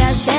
I